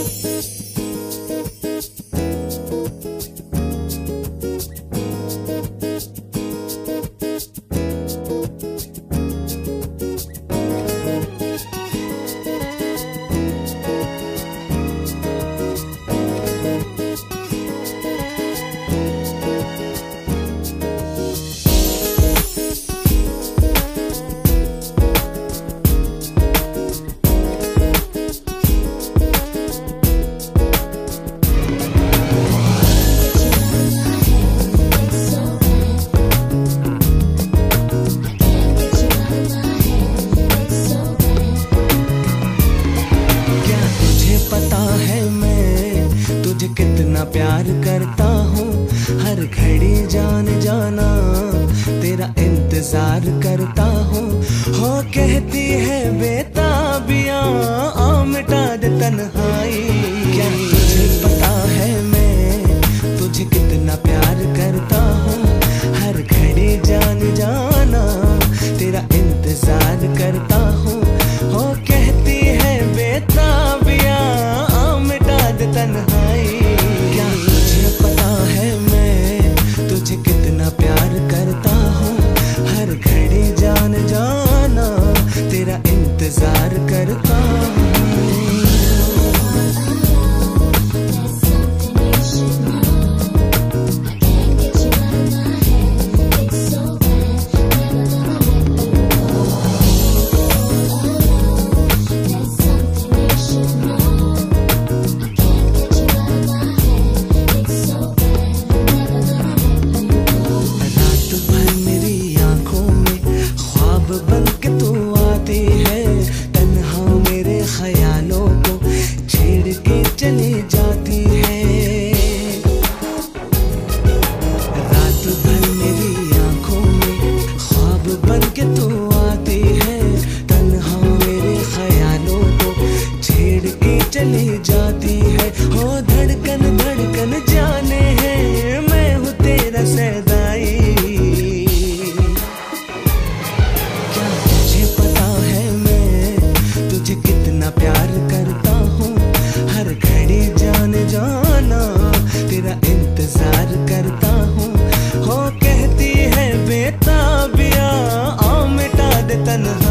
Música कितना प्यार करता हूँ। हर घड़ी जान जाना तेरा इंतज़ार करता हूँ। हो कहती है बेताबिया आ मिटा दे तन्हाई। छोड़ के चले जाती है। रात भर मेरी आँखों में ख्वाब बन के तू आती है। तन्हा मेरे ख्यालों को छेड़ के चले जाती इंतज़ार करता हूँ। हो कहती है बेताबिया आओ मिटा दे तन्हा।